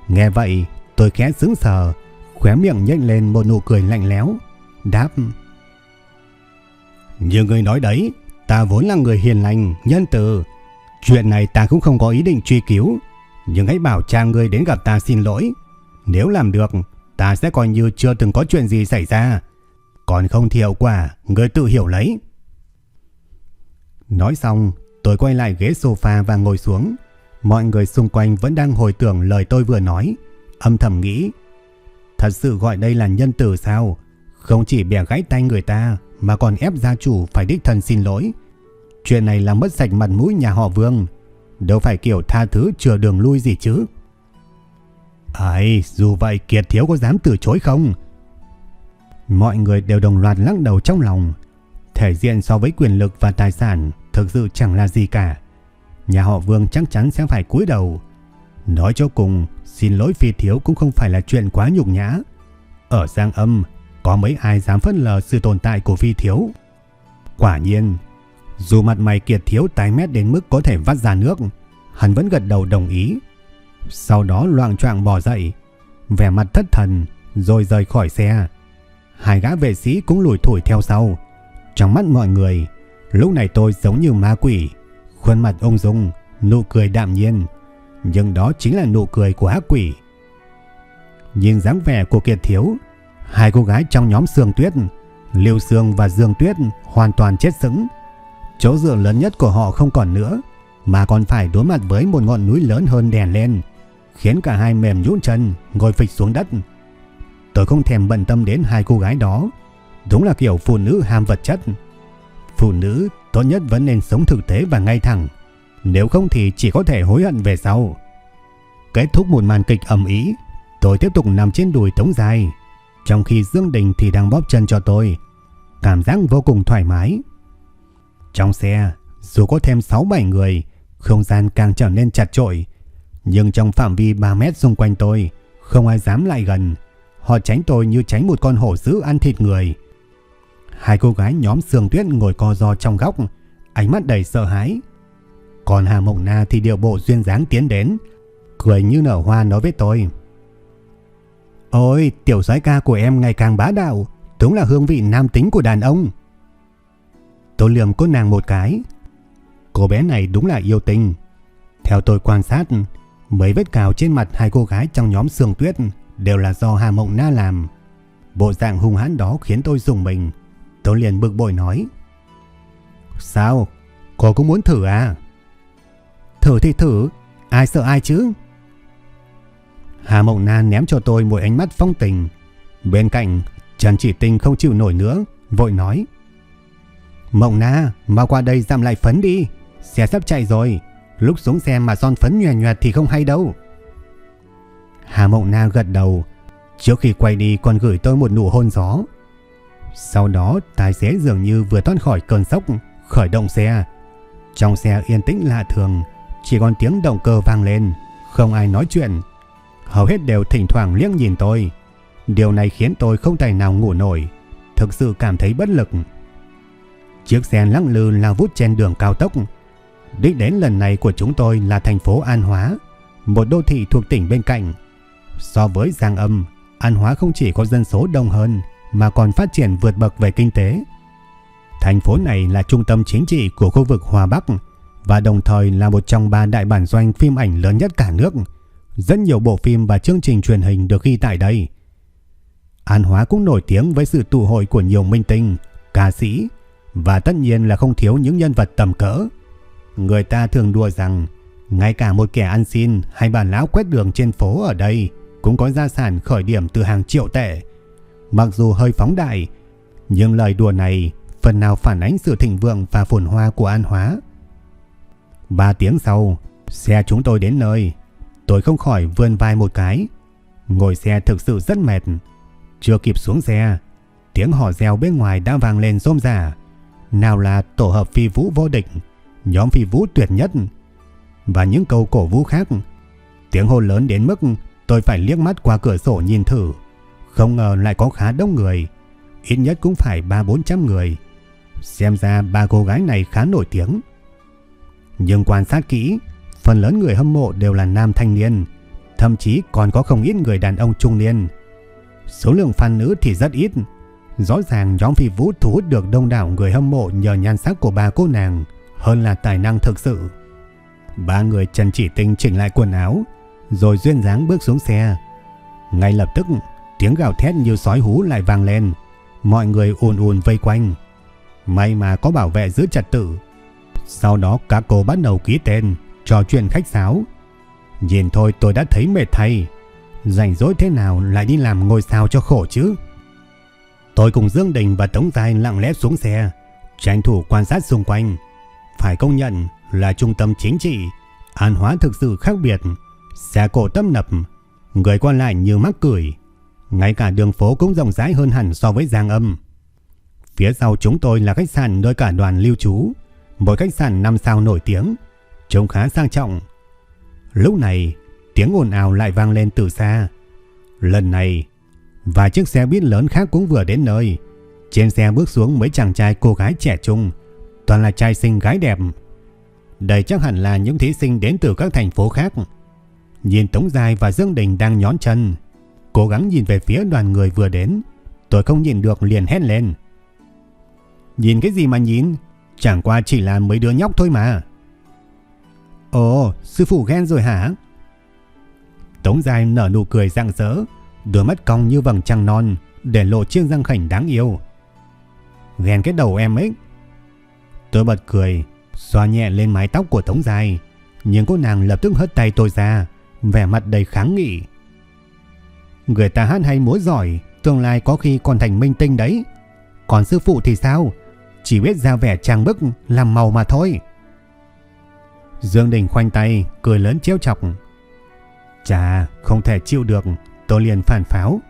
Nghe vậy, tôi khẽ sững sờ, khóe miệng nhếch lên một nụ cười lạnh lẽo, đáp: "Như người nói đấy, ta vốn là người hiền lành, nhân từ, chuyện này ta cũng không có ý định truy cứu, nhưng hãy bảo cha ngươi đến gặp ta xin lỗi, nếu làm được, ta sẽ coi như chưa từng có chuyện gì xảy ra, còn không thì hậu quả, người tự hiểu lấy." Nói xong, tôi quay lại ghế sofa và ngồi xuống. Mọi người xung quanh vẫn đang hồi tưởng lời tôi vừa nói. Âm thầm nghĩ, thật sự gọi đây là nhân tử sao? Không chỉ bẻ gãy tay người ta, mà còn ép gia chủ phải đích thân xin lỗi. Chuyện này là mất sạch mặt mũi nhà họ Vương. Đâu phải kiểu tha thứ chừa đường lui gì chứ. Ấy, dù vậy Kiệt Thiếu có dám từ chối không? Mọi người đều đồng loạt lắc đầu trong lòng thể diện so với quyền lực và tài sản thực sự chẳng là gì cả. Nhà họ Vương chắc chắn sẽ phải cúi đầu. Nói cho cùng, xin lỗi phi thiếu cũng không phải là chuyện quá nhục nhã. Ở Giang Âm, có mấy ai dám phân lờ sự tồn tại của phi thiếu. Quả nhiên, dù mặt mày kiệt thiếu tái mét đến mức có thể vắt ra nước, hắn vẫn gật đầu đồng ý. Sau đó loạn choạng bò dậy, vẻ mặt thất thần, rồi rời khỏi xe. Hai gã vệ sĩ cũng lùi thủi theo sau, trong mắt mọi người, lúc này tôi giống như ma quỷ, khuôn mặt ung dung, nụ cười đạm nhiên, nhưng đó chính là nụ cười của ác quỷ. Nhìn dáng vẻ của Kiệt Thiếu, hai cô gái trong nhóm Sương Tuyết, liêu Sương và Dương Tuyết hoàn toàn chết sững. Chỗ dựa lớn nhất của họ không còn nữa, mà còn phải đối mặt với một ngọn núi lớn hơn đèn lên, khiến cả hai mềm nhũn chân, ngồi phịch xuống đất. Tôi không thèm bận tâm đến hai cô gái đó. Đúng là kiểu phụ nữ ham vật chất. Phụ nữ tốt nhất vẫn nên sống thực tế và ngay thẳng. Nếu không thì chỉ có thể hối hận về sau. Kết thúc một màn kịch ầm ý, tôi tiếp tục nằm trên đùi Tống Dài. Trong khi Dương Đình thì đang bóp chân cho tôi. Cảm giác vô cùng thoải mái. Trong xe, dù có thêm 6-7 người, không gian càng trở nên chặt chội. Nhưng trong phạm vi 3 mét xung quanh tôi, không ai dám lại gần. Họ tránh tôi như tránh một con hổ dữ ăn thịt người. Hai cô gái nhóm Sương Tuyết ngồi co ro trong góc, ánh mắt đầy sợ hãi. Còn Hà Mộng Na thì điều bộ duyên dáng tiến đến, cười như nở hoa nói với tôi. Ôi, tiểu soái ca của em ngày càng bá đạo, đúng là hương vị nam tính của đàn ông. Tôi liềm cô nàng một cái. Cô bé này đúng là yêu tình. Theo tôi quan sát, mấy vết cào trên mặt hai cô gái trong nhóm Sương Tuyết đều là do Hà Mộng Na làm. Bộ dạng hung hãn đó khiến tôi dùng mình. Tôi liền bực bội nói. Sao? Cô cũng muốn thử à? Thử thì thử, ai sợ ai chứ? Hà Mộng Na ném cho tôi một ánh mắt phong tình. Bên cạnh, Trần Chỉ Tinh không chịu nổi nữa, vội nói. Mộng Na, mau qua đây giảm lại phấn đi. Xe sắp chạy rồi. Lúc xuống xe mà son phấn nhòe nhòe thì không hay đâu. Hà Mộng Na gật đầu. Trước khi quay đi còn gửi tôi một nụ hôn gió. Sau đó tài xế dường như vừa thoát khỏi cơn sốc, khởi động xe. Trong xe yên tĩnh lạ thường, chỉ còn tiếng động cơ vang lên, không ai nói chuyện. Hầu hết đều thỉnh thoảng liếc nhìn tôi. Điều này khiến tôi không thể nào ngủ nổi, thực sự cảm thấy bất lực. Chiếc xe lăng lư lao vút trên đường cao tốc. Đích đến lần này của chúng tôi là thành phố An Hóa, một đô thị thuộc tỉnh bên cạnh. So với Giang Âm, An Hóa không chỉ có dân số đông hơn mà còn phát triển vượt bậc về kinh tế. Thành phố này là trung tâm chính trị của khu vực Hòa Bắc và đồng thời là một trong ba đại bản doanh phim ảnh lớn nhất cả nước. Rất nhiều bộ phim và chương trình truyền hình được ghi tại đây. An Hóa cũng nổi tiếng với sự tụ hội của nhiều minh tinh, ca sĩ và tất nhiên là không thiếu những nhân vật tầm cỡ. Người ta thường đùa rằng ngay cả một kẻ ăn xin hay bà lão quét đường trên phố ở đây cũng có gia sản khởi điểm từ hàng triệu tệ. Mặc dù hơi phóng đại, nhưng lời đùa này phần nào phản ánh sự thịnh vượng và phồn hoa của An Hóa. Ba tiếng sau, xe chúng tôi đến nơi. Tôi không khỏi vươn vai một cái. Ngồi xe thực sự rất mệt. Chưa kịp xuống xe, tiếng hò reo bên ngoài đã vang lên rôm rả. Nào là tổ hợp phi vũ vô địch, nhóm phi vũ tuyệt nhất và những câu cổ vũ khác. Tiếng hô lớn đến mức tôi phải liếc mắt qua cửa sổ nhìn thử. Không ngờ lại có khá đông người, ít nhất cũng phải 3-400 người. Xem ra ba cô gái này khá nổi tiếng. Nhưng quan sát kỹ, phần lớn người hâm mộ đều là nam thanh niên, thậm chí còn có không ít người đàn ông trung niên. Số lượng fan nữ thì rất ít. Rõ ràng nhóm phi vũ thu hút được đông đảo người hâm mộ nhờ nhan sắc của ba cô nàng hơn là tài năng thực sự. Ba người Trần Chỉ Tinh chỉnh lại quần áo, rồi duyên dáng bước xuống xe. Ngay lập tức, tiếng gào thét như sói hú lại vang lên. Mọi người ùn ùn vây quanh. May mà có bảo vệ giữ trật tự. Sau đó các cô bắt đầu ký tên, trò chuyện khách sáo. Nhìn thôi tôi đã thấy mệt thay. Rảnh rỗi thế nào lại đi làm ngôi sao cho khổ chứ. Tôi cùng Dương Đình và Tống Giai lặng lẽ xuống xe, tranh thủ quan sát xung quanh. Phải công nhận là trung tâm chính trị, An Hóa thực sự khác biệt, xe cổ tâm nập, người qua lại như mắc cười. Ngay cả đường phố cũng rộng rãi hơn hẳn so với Giang Âm. Phía sau chúng tôi là khách sạn nơi cả đoàn lưu trú, một khách sạn 5 sao nổi tiếng, trông khá sang trọng. Lúc này, tiếng ồn ào lại vang lên từ xa. Lần này, vài chiếc xe buýt lớn khác cũng vừa đến nơi. Trên xe bước xuống mấy chàng trai cô gái trẻ trung, toàn là trai xinh gái đẹp. Đây chắc hẳn là những thí sinh đến từ các thành phố khác. Nhìn Tống Giai và Dương Đình đang nhón chân, cố gắng nhìn về phía đoàn người vừa đến. Tôi không nhìn được liền hét lên. Nhìn cái gì mà nhìn? Chẳng qua chỉ là mấy đứa nhóc thôi mà. Ồ, sư phụ ghen rồi hả? Tống Dài nở nụ cười rạng rỡ, đôi mắt cong như vầng trăng non, để lộ chiếc răng khảnh đáng yêu. Ghen cái đầu em ấy. Tôi bật cười, xoa nhẹ lên mái tóc của Tống Dài, nhưng cô nàng lập tức hất tay tôi ra, vẻ mặt đầy kháng nghị. Người ta hát hay múa giỏi, tương lai có khi còn thành minh tinh đấy. Còn sư phụ thì sao? Chỉ biết ra vẻ trang bức làm màu mà thôi. Dương Đình khoanh tay, cười lớn trêu chọc. Chà, không thể chịu được, tôi liền phản pháo.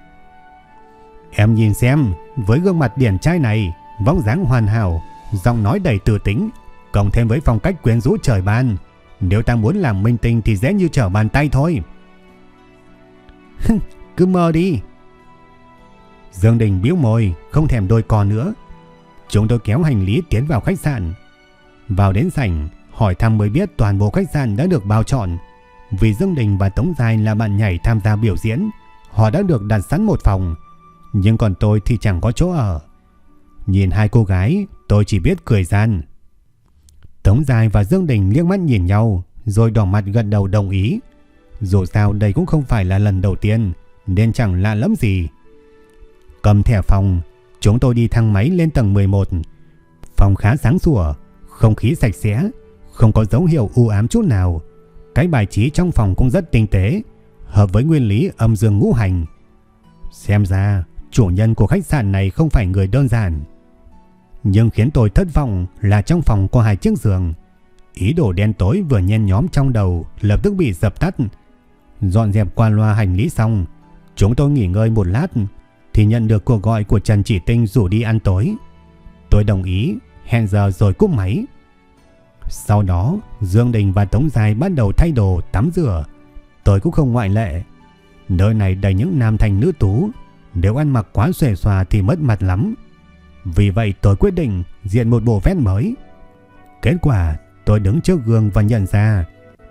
Em nhìn xem, với gương mặt điển trai này, vóc dáng hoàn hảo, giọng nói đầy tự tính, cộng thêm với phong cách quyến rũ trời ban, nếu ta muốn làm minh tinh thì dễ như trở bàn tay thôi. Cứ mơ đi. Dương Đình biếu môi, không thèm đôi cò nữa. Chúng tôi kéo hành lý tiến vào khách sạn. Vào đến sảnh, hỏi thăm mới biết toàn bộ khách sạn đã được bao chọn. Vì Dương Đình và Tống Giai là bạn nhảy tham gia biểu diễn, họ đã được đặt sẵn một phòng. Nhưng còn tôi thì chẳng có chỗ ở. Nhìn hai cô gái, tôi chỉ biết cười gian. Tống Giai và Dương Đình liếc mắt nhìn nhau, rồi đỏ mặt gật đầu đồng ý. Dù sao đây cũng không phải là lần đầu tiên, nên chẳng lạ lắm gì. Cầm thẻ phòng, chúng tôi đi thang máy lên tầng 11. Phòng khá sáng sủa, không khí sạch sẽ, không có dấu hiệu u ám chút nào. Cái bài trí trong phòng cũng rất tinh tế, hợp với nguyên lý âm dương ngũ hành. Xem ra, chủ nhân của khách sạn này không phải người đơn giản. Nhưng khiến tôi thất vọng là trong phòng có hai chiếc giường. Ý đồ đen tối vừa nhen nhóm trong đầu lập tức bị dập tắt. Dọn dẹp qua loa hành lý xong, chúng tôi nghỉ ngơi một lát thì nhận được cuộc gọi của Trần Chỉ Tinh rủ đi ăn tối. Tôi đồng ý, hẹn giờ rồi cúp máy. Sau đó, Dương Đình và Tống Dài bắt đầu thay đồ, tắm rửa. Tôi cũng không ngoại lệ. Nơi này đầy những nam thành nữ tú, nếu ăn mặc quá xòe xòa thì mất mặt lắm. Vì vậy tôi quyết định diện một bộ vest mới. Kết quả tôi đứng trước gương và nhận ra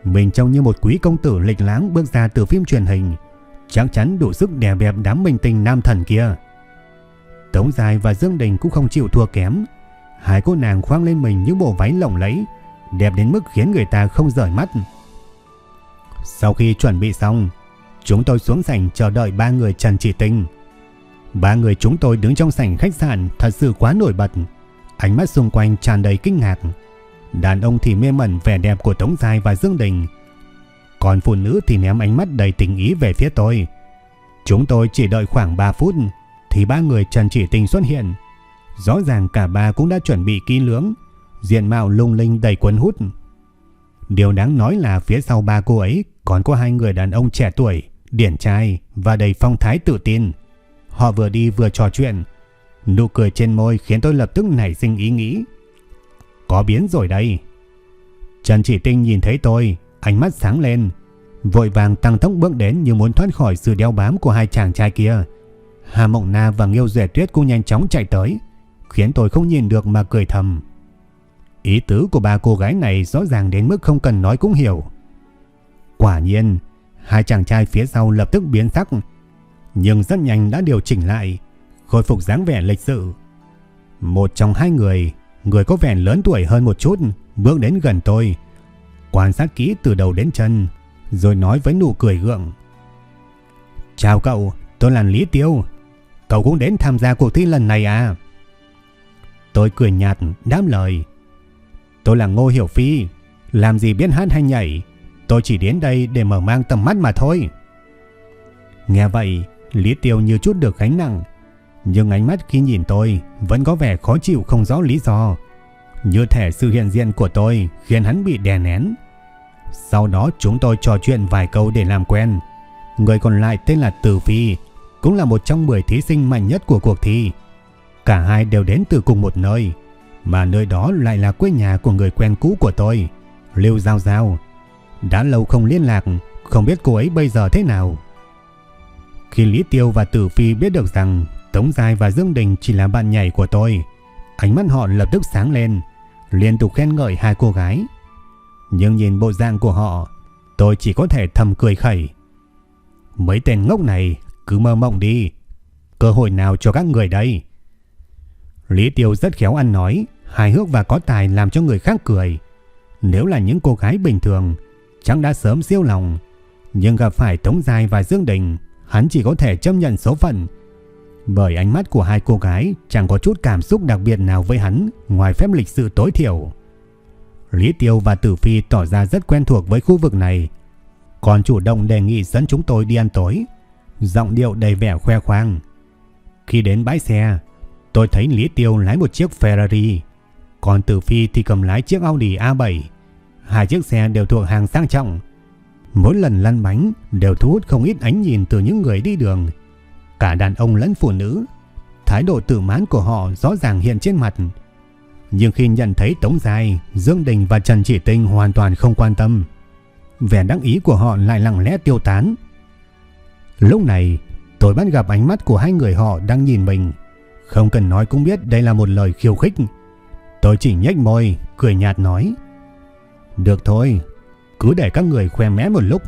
mình trông như một quý công tử lịch lãng bước ra từ phim truyền hình. Chắc chắn đủ sức đè bẹp đám minh tinh nam thần kia. Tống Dài và Dương Đình cũng không chịu thua kém. Hai cô nàng khoang lên mình những bộ váy lộng lẫy, đẹp đến mức khiến người ta không rời mắt. Sau khi chuẩn bị xong, chúng tôi xuống sảnh chờ đợi ba người Trần Chỉ Tinh. Ba người chúng tôi đứng trong sảnh khách sạn thật sự quá nổi bật. Ánh mắt xung quanh tràn đầy kinh ngạc. Đàn ông thì mê mẩn vẻ đẹp của Tống Giai và Dương Đình. Còn phụ nữ thì ném ánh mắt đầy tình ý về phía tôi. Chúng tôi chỉ đợi khoảng 3 phút thì ba người Trần Chỉ Tinh xuất hiện. Rõ ràng cả ba cũng đã chuẩn bị kỹ lưỡng, diện mạo lung linh đầy cuốn hút. Điều đáng nói là phía sau ba cô ấy còn có hai người đàn ông trẻ tuổi, điển trai và đầy phong thái tự tin. Họ vừa đi vừa trò chuyện. Nụ cười trên môi khiến tôi lập tức nảy sinh ý nghĩ. Có biến rồi đây. Trần Chỉ Tinh nhìn thấy tôi, ánh mắt sáng lên. Vội vàng tăng tốc bước đến như muốn thoát khỏi sự đeo bám của hai chàng trai kia. Hà Mộng Na và Nghiêu Duệ Tuyết cũng nhanh chóng chạy tới, khiến tôi không nhìn được mà cười thầm. Ý tứ của ba cô gái này rõ ràng đến mức không cần nói cũng hiểu. Quả nhiên, hai chàng trai phía sau lập tức biến sắc, nhưng rất nhanh đã điều chỉnh lại, khôi phục dáng vẻ lịch sự. Một trong hai người, người có vẻ lớn tuổi hơn một chút, bước đến gần tôi, quan sát kỹ từ đầu đến chân, rồi nói với nụ cười gượng. Chào cậu, tôi là Lý Tiêu. Cậu cũng đến tham gia cuộc thi lần này à? Tôi cười nhạt, đáp lời. Tôi là Ngô Hiểu Phi, làm gì biết hát hay nhảy, tôi chỉ đến đây để mở mang tầm mắt mà thôi. Nghe vậy, Lý Tiêu như chút được gánh nặng, nhưng ánh mắt khi nhìn tôi vẫn có vẻ khó chịu không rõ lý do. Như thể sự hiện diện của tôi khiến hắn bị đè nén. Sau đó chúng tôi trò chuyện vài câu để làm quen. Người còn lại tên là Tử Phi, cũng là một trong 10 thí sinh mạnh nhất của cuộc thi. Cả hai đều đến từ cùng một nơi, mà nơi đó lại là quê nhà của người quen cũ của tôi, Lưu Giao Giao. Đã lâu không liên lạc, không biết cô ấy bây giờ thế nào. Khi Lý Tiêu và Tử Phi biết được rằng Tống Giai và Dương Đình chỉ là bạn nhảy của tôi, ánh mắt họ lập tức sáng lên, liên tục khen ngợi hai cô gái. Nhưng nhìn bộ dạng của họ, tôi chỉ có thể thầm cười khẩy. Mấy tên ngốc này cứ mơ mộng đi, cơ hội nào cho các người đây? Lý Tiêu rất khéo ăn nói, hài hước và có tài làm cho người khác cười. Nếu là những cô gái bình thường, chẳng đã sớm siêu lòng. Nhưng gặp phải Tống Giai và Dương Đình, hắn chỉ có thể chấp nhận số phận. Bởi ánh mắt của hai cô gái chẳng có chút cảm xúc đặc biệt nào với hắn ngoài phép lịch sự tối thiểu. Lý Tiêu và Tử Phi tỏ ra rất quen thuộc với khu vực này, còn chủ động đề nghị dẫn chúng tôi đi ăn tối, giọng điệu đầy vẻ khoe khoang. Khi đến bãi xe, tôi thấy Lý Tiêu lái một chiếc Ferrari, còn Tử Phi thì cầm lái chiếc Audi A7. Hai chiếc xe đều thuộc hàng sang trọng. Mỗi lần lăn bánh đều thu hút không ít ánh nhìn từ những người đi đường. Cả đàn ông lẫn phụ nữ. Thái độ tự mãn của họ rõ ràng hiện trên mặt. Nhưng khi nhận thấy Tống Giai, Dương Đình và Trần Chỉ Tinh hoàn toàn không quan tâm. Vẻ đắc ý của họ lại lặng lẽ tiêu tán. Lúc này, tôi bắt gặp ánh mắt của hai người họ đang nhìn mình. Không cần nói cũng biết đây là một lời khiêu khích. Tôi chỉ nhếch môi, cười nhạt nói. Được thôi, cứ để các người khoe mẽ một lúc.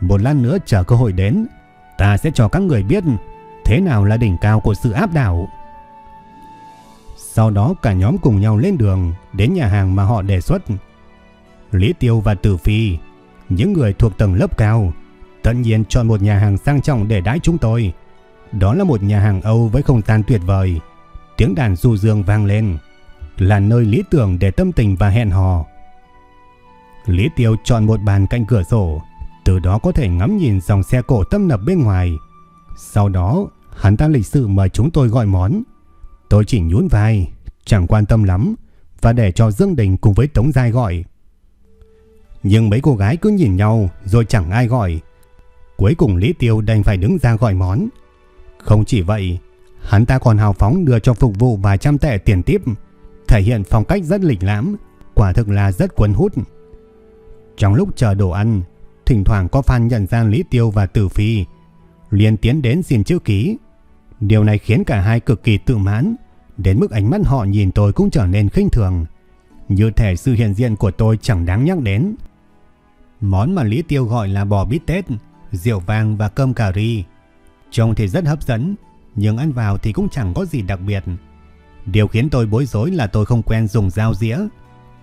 Một lát nữa chờ cơ hội đến, ta sẽ cho các người biết thế nào là đỉnh cao của sự áp đảo. Sau đó cả nhóm cùng nhau lên đường đến nhà hàng mà họ đề xuất. Lý Tiêu và Tử Phi, những người thuộc tầng lớp cao, tất nhiên chọn một nhà hàng sang trọng để đãi chúng tôi. Đó là một nhà hàng Âu với không gian tuyệt vời. Tiếng đàn du dương vang lên, là nơi lý tưởng để tâm tình và hẹn hò. Lý Tiêu chọn một bàn cạnh cửa sổ, từ đó có thể ngắm nhìn dòng xe cổ tâm nập bên ngoài. Sau đó, hắn ta lịch sự mời chúng tôi gọi món. Tôi chỉ nhún vai, chẳng quan tâm lắm và để cho Dương Đình cùng với Tống Giai gọi. Nhưng mấy cô gái cứ nhìn nhau rồi chẳng ai gọi. Cuối cùng Lý Tiêu đành phải đứng ra gọi món. Không chỉ vậy, hắn ta còn hào phóng đưa cho phục vụ vài trăm tệ tiền tiếp, thể hiện phong cách rất lịch lãm, quả thực là rất cuốn hút. Trong lúc chờ đồ ăn, thỉnh thoảng có fan nhận ra Lý Tiêu và Tử Phi, liền tiến đến xin chữ ký. Điều này khiến cả hai cực kỳ tự mãn, đến mức ánh mắt họ nhìn tôi cũng trở nên khinh thường. Như thể sự hiện diện của tôi chẳng đáng nhắc đến. Món mà Lý Tiêu gọi là bò bít tết, rượu vang và cơm cà ri. Trông thì rất hấp dẫn, nhưng ăn vào thì cũng chẳng có gì đặc biệt. Điều khiến tôi bối rối là tôi không quen dùng dao dĩa.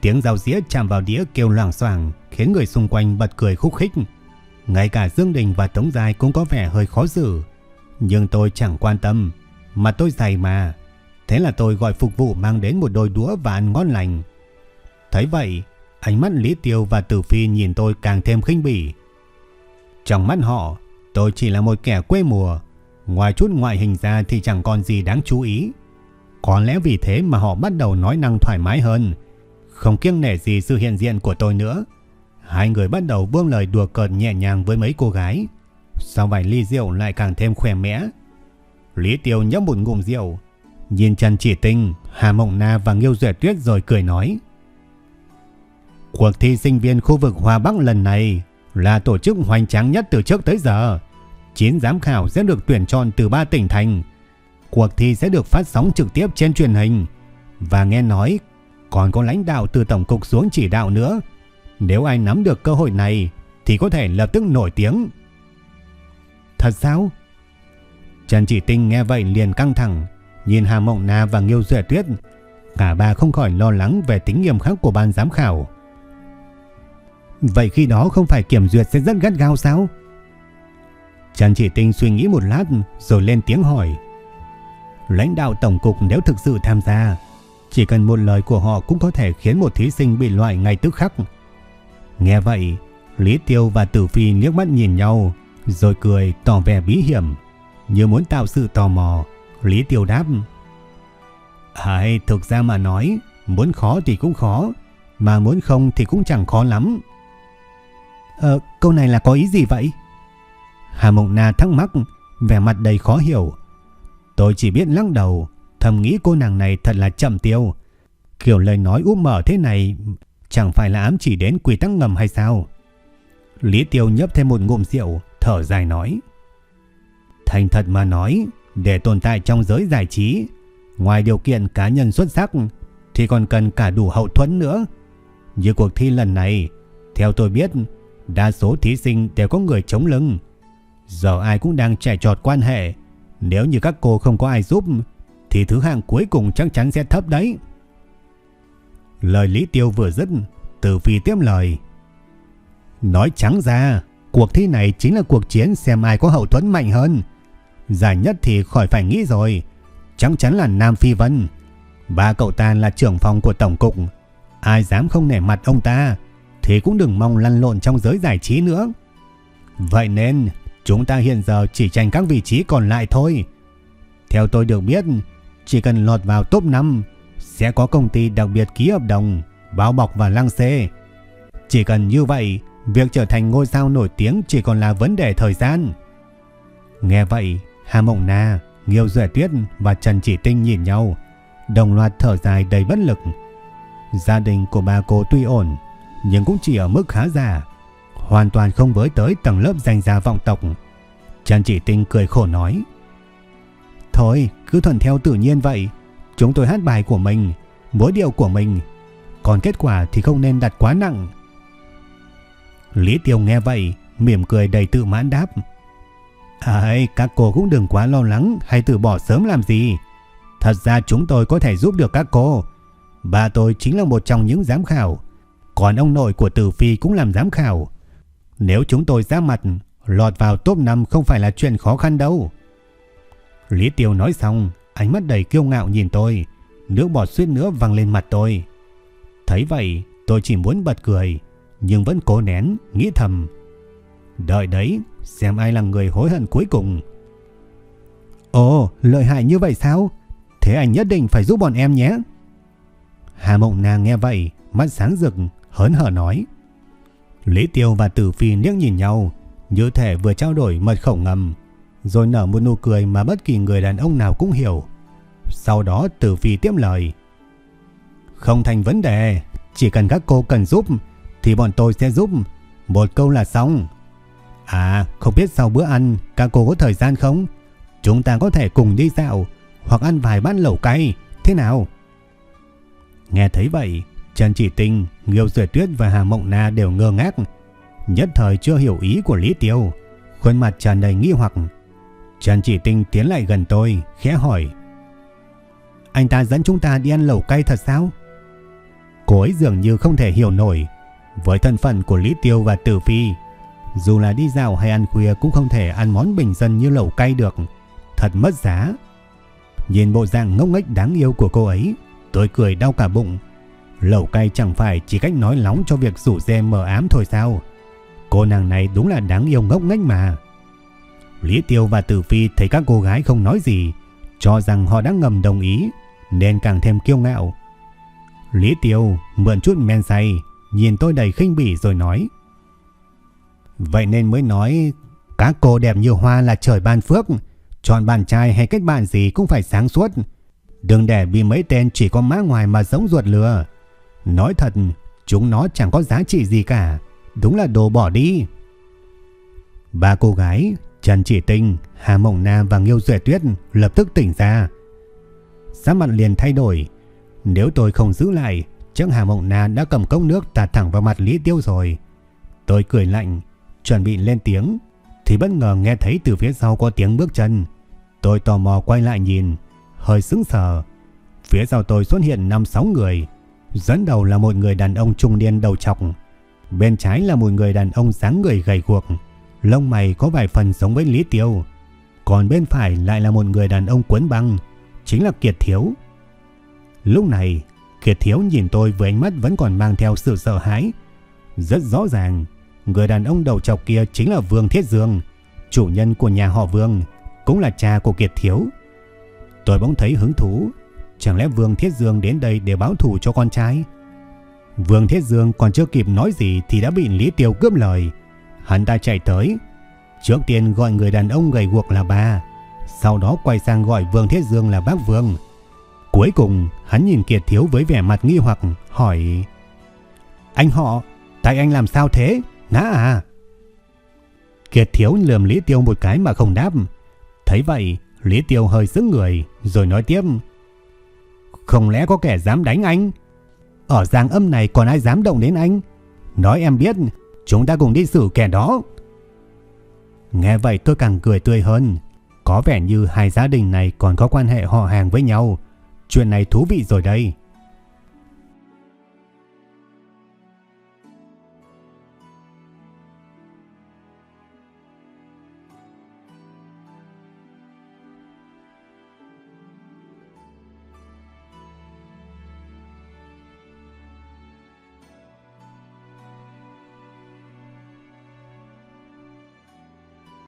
Tiếng dao dĩa chạm vào đĩa kêu loảng xoảng khiến người xung quanh bật cười khúc khích. Ngay cả Dương Đình và Tống Giai cũng có vẻ hơi khó xử. Nhưng tôi chẳng quan tâm, mà tôi dày mà. Thế là tôi gọi phục vụ mang đến một đôi đũa và ăn ngon lành. Thấy vậy, ánh mắt Lý Tiêu và Tử Phi nhìn tôi càng thêm khinh bỉ. Trong mắt họ, tôi chỉ là một kẻ quê mùa. Ngoài chút ngoại hình ra thì chẳng còn gì đáng chú ý. Có lẽ vì thế mà họ bắt đầu nói năng thoải mái hơn. Không kiêng nể gì sự hiện diện của tôi nữa. Hai người bắt đầu buông lời đùa cợt nhẹ nhàng với mấy cô gái. Sau vài ly rượu lại càng thêm khỏe mẽ. Lý Tiêu nhấp một ngụm rượu. Nhìn Trần Chỉ Tinh, Hà Mộng Na và Nghiêu Duệ Tuyết rồi cười nói. Cuộc thi sinh viên khu vực Hòa Bắc lần này là tổ chức hoành tráng nhất từ trước tới giờ. 9 giám khảo sẽ được tuyển chọn từ 3 tỉnh thành. Cuộc thi sẽ được phát sóng trực tiếp trên truyền hình. Và nghe nói còn có lãnh đạo từ tổng cục xuống chỉ đạo nữa. Nếu ai nắm được cơ hội này thì có thể lập tức nổi tiếng. Thật sao? Trần Chỉ Tinh nghe vậy liền căng thẳng, nhìn Hà Mộng Na và Nghiêu Duệ Tuyết. Cả ba không khỏi lo lắng về tính nghiêm khắc của ban giám khảo. Vậy khi đó không phải kiểm duyệt sẽ rất gắt gao sao? Trần Chỉ Tinh suy nghĩ một lát rồi lên tiếng hỏi. Lãnh đạo tổng cục nếu thực sự tham gia, chỉ cần một lời của họ cũng có thể khiến một thí sinh bị loại ngay tức khắc. Nghe vậy, Lý Tiêu và Tử Phi liếc mắt nhìn nhau, rồi cười tỏ vẻ bí hiểm, như muốn tạo sự tò mò. Lý Tiêu đáp. Hay thực ra mà nói, muốn khó thì cũng khó, mà muốn không thì cũng chẳng khó lắm. Ờ, câu này là có ý gì vậy? Hà Mộng Na thắc mắc, vẻ mặt đầy khó hiểu. Tôi chỉ biết lắc đầu, thầm nghĩ cô nàng này thật là chậm tiêu. Kiểu lời nói úp mở thế này chẳng phải là ám chỉ đến quỷ tắc ngầm hay sao? Lý Tiêu nhấp thêm một ngụm rượu, thở dài nói. Thành thật mà nói, để tồn tại trong giới giải trí, ngoài điều kiện cá nhân xuất sắc thì còn cần cả đủ hậu thuẫn nữa. Như cuộc thi lần này, theo tôi biết, đa số thí sinh đều có người chống lưng. Giờ ai cũng đang chạy trọt quan hệ, nếu như các cô không có ai giúp thì thứ hạng cuối cùng chắc chắn sẽ thấp đấy. Lời Lý Tiêu vừa dứt, Từ Phi tiếp lời. Nói trắng ra, cuộc thi này chính là cuộc chiến xem ai có hậu thuẫn mạnh hơn. Giải nhất thì khỏi phải nghĩ rồi, chắc chắn là Nam Phi Vân. Ba cậu ta là trưởng phòng của tổng cục, ai dám không nể mặt ông ta thì cũng đừng mong lăn lộn trong giới giải trí nữa. Vậy nên chúng ta hiện giờ chỉ tranh các vị trí còn lại thôi. Theo tôi được biết, chỉ cần lọt vào top 5 sẽ có công ty đặc biệt ký hợp đồng, báo bọc và lăng xê. Chỉ cần như vậy, việc trở thành ngôi sao nổi tiếng chỉ còn là vấn đề thời gian. Nghe vậy, Hà Mộng Na, Nghiêu Duệ Tuyết và Trần Chỉ Tinh nhìn nhau, đồng loạt thở dài đầy bất lực. Gia đình của bà cô tuy ổn, nhưng cũng chỉ ở mức khá giả, hoàn toàn không với tới tầng lớp danh gia vọng tộc. Trần Chỉ Tinh cười khổ nói, Thôi, cứ thuận theo tự nhiên vậy, chúng tôi hát bài của mình, mỗi điệu của mình, còn kết quả thì không nên đặt quá nặng. Lý Tiêu nghe vậy, mỉm cười đầy tự mãn đáp, À, các cô cũng đừng quá lo lắng hay từ bỏ sớm làm gì. Thật ra chúng tôi có thể giúp được các cô. Bà tôi chính là một trong những giám khảo. Còn ông nội của Tử Phi cũng làm giám khảo. Nếu chúng tôi ra mặt, lọt vào top 5 không phải là chuyện khó khăn đâu. Lý Tiêu nói xong, ánh mắt đầy kiêu ngạo nhìn tôi. Nước bọt suýt nữa văng lên mặt tôi. Thấy vậy, tôi chỉ muốn bật cười, nhưng vẫn cố nén, nghĩ thầm. Đợi đấy, xem ai là người hối hận cuối cùng. Ồ, lợi hại như vậy sao? Thế anh nhất định phải giúp bọn em nhé. Hà Mộng Nàng nghe vậy, mắt sáng rực, hớn hở nói. Lý Tiêu và Tử Phi liếc nhìn nhau, như thể vừa trao đổi mật khẩu ngầm, rồi nở một nụ cười mà bất kỳ người đàn ông nào cũng hiểu. Sau đó Tử Phi tiếp lời. Không thành vấn đề, chỉ cần các cô cần giúp, thì bọn tôi sẽ giúp. Một câu là xong. À, không biết sau bữa ăn các cô có thời gian không? Chúng ta có thể cùng đi dạo hoặc ăn vài bát lẩu cay, thế nào? Nghe thấy vậy, Trần Chỉ Tinh, Nghiêu Duyệt Tuyết và Hà Mộng Na đều ngơ ngác, nhất thời chưa hiểu ý của Lý Tiêu, khuôn mặt tràn đầy nghi hoặc. Trần Chỉ Tinh tiến lại gần tôi, khẽ hỏi: "Anh ta dẫn chúng ta đi ăn lẩu cay thật sao?" Cô ấy dường như không thể hiểu nổi, với thân phận của Lý Tiêu và Tử Phi, dù là đi dạo hay ăn khuya cũng không thể ăn món bình dân như lẩu cay được. Thật mất giá. Nhìn bộ dạng ngốc nghếch đáng yêu của cô ấy, tôi cười đau cả bụng. Lẩu cay chẳng phải chỉ cách nói lóng cho việc rủ dê mờ ám thôi sao. Cô nàng này đúng là đáng yêu ngốc nghếch mà. Lý Tiêu và Tử Phi thấy các cô gái không nói gì, cho rằng họ đã ngầm đồng ý, nên càng thêm kiêu ngạo. Lý Tiêu mượn chút men say, nhìn tôi đầy khinh bỉ rồi nói. Vậy nên mới nói các cô đẹp như hoa là trời ban phước. Chọn bạn trai hay kết bạn gì cũng phải sáng suốt. Đừng để bị mấy tên chỉ có má ngoài mà giống ruột lừa. Nói thật, chúng nó chẳng có giá trị gì cả. Đúng là đồ bỏ đi. Ba cô gái, Trần Chỉ Tinh, Hà Mộng na và Nghiêu Duệ Tuyết lập tức tỉnh ra. Sắc mặt liền thay đổi. Nếu tôi không giữ lại, Trước Hà Mộng Na đã cầm cốc nước tạt thẳng vào mặt Lý Tiêu rồi. Tôi cười lạnh, chuẩn bị lên tiếng thì bất ngờ nghe thấy từ phía sau có tiếng bước chân. Tôi tò mò quay lại nhìn, hơi sững sờ. Phía sau tôi xuất hiện 5-6 người. Dẫn đầu là một người đàn ông trung niên đầu trọc. Bên trái là một người đàn ông sáng người gầy guộc, lông mày có vài phần giống với Lý Tiêu. Còn bên phải lại là một người đàn ông quấn băng, chính là Kiệt Thiếu. Lúc này, Kiệt Thiếu nhìn tôi với ánh mắt vẫn còn mang theo sự sợ hãi. Rất rõ ràng, Người đàn ông đầu trọc kia chính là Vương Thiết Dương, chủ nhân của nhà họ Vương, cũng là cha của Kiệt Thiếu. Tôi bỗng thấy hứng thú, chẳng lẽ Vương Thiết Dương đến đây để báo thù cho con trai? Vương Thiết Dương còn chưa kịp nói gì thì đã bị Lý Tiêu cướp lời. Hắn ta chạy tới, trước tiên gọi người đàn ông gầy guộc là ba, sau đó quay sang gọi Vương Thiết Dương là bác Vương. Cuối cùng, hắn nhìn Kiệt Thiếu với vẻ mặt nghi hoặc, hỏi Anh họ, tại anh làm sao thế? Ngã à? Kiệt thiếu lườm Lý Tiêu một cái mà không đáp. Thấy vậy, Lý Tiêu hơi sững người, rồi nói tiếp. Không lẽ có kẻ dám đánh anh? Ở giang âm này còn ai dám động đến anh? Nói em biết, chúng ta cùng đi xử kẻ đó. Nghe vậy tôi càng cười tươi hơn. Có vẻ như hai gia đình này còn có quan hệ họ hàng với nhau. Chuyện này thú vị rồi đây.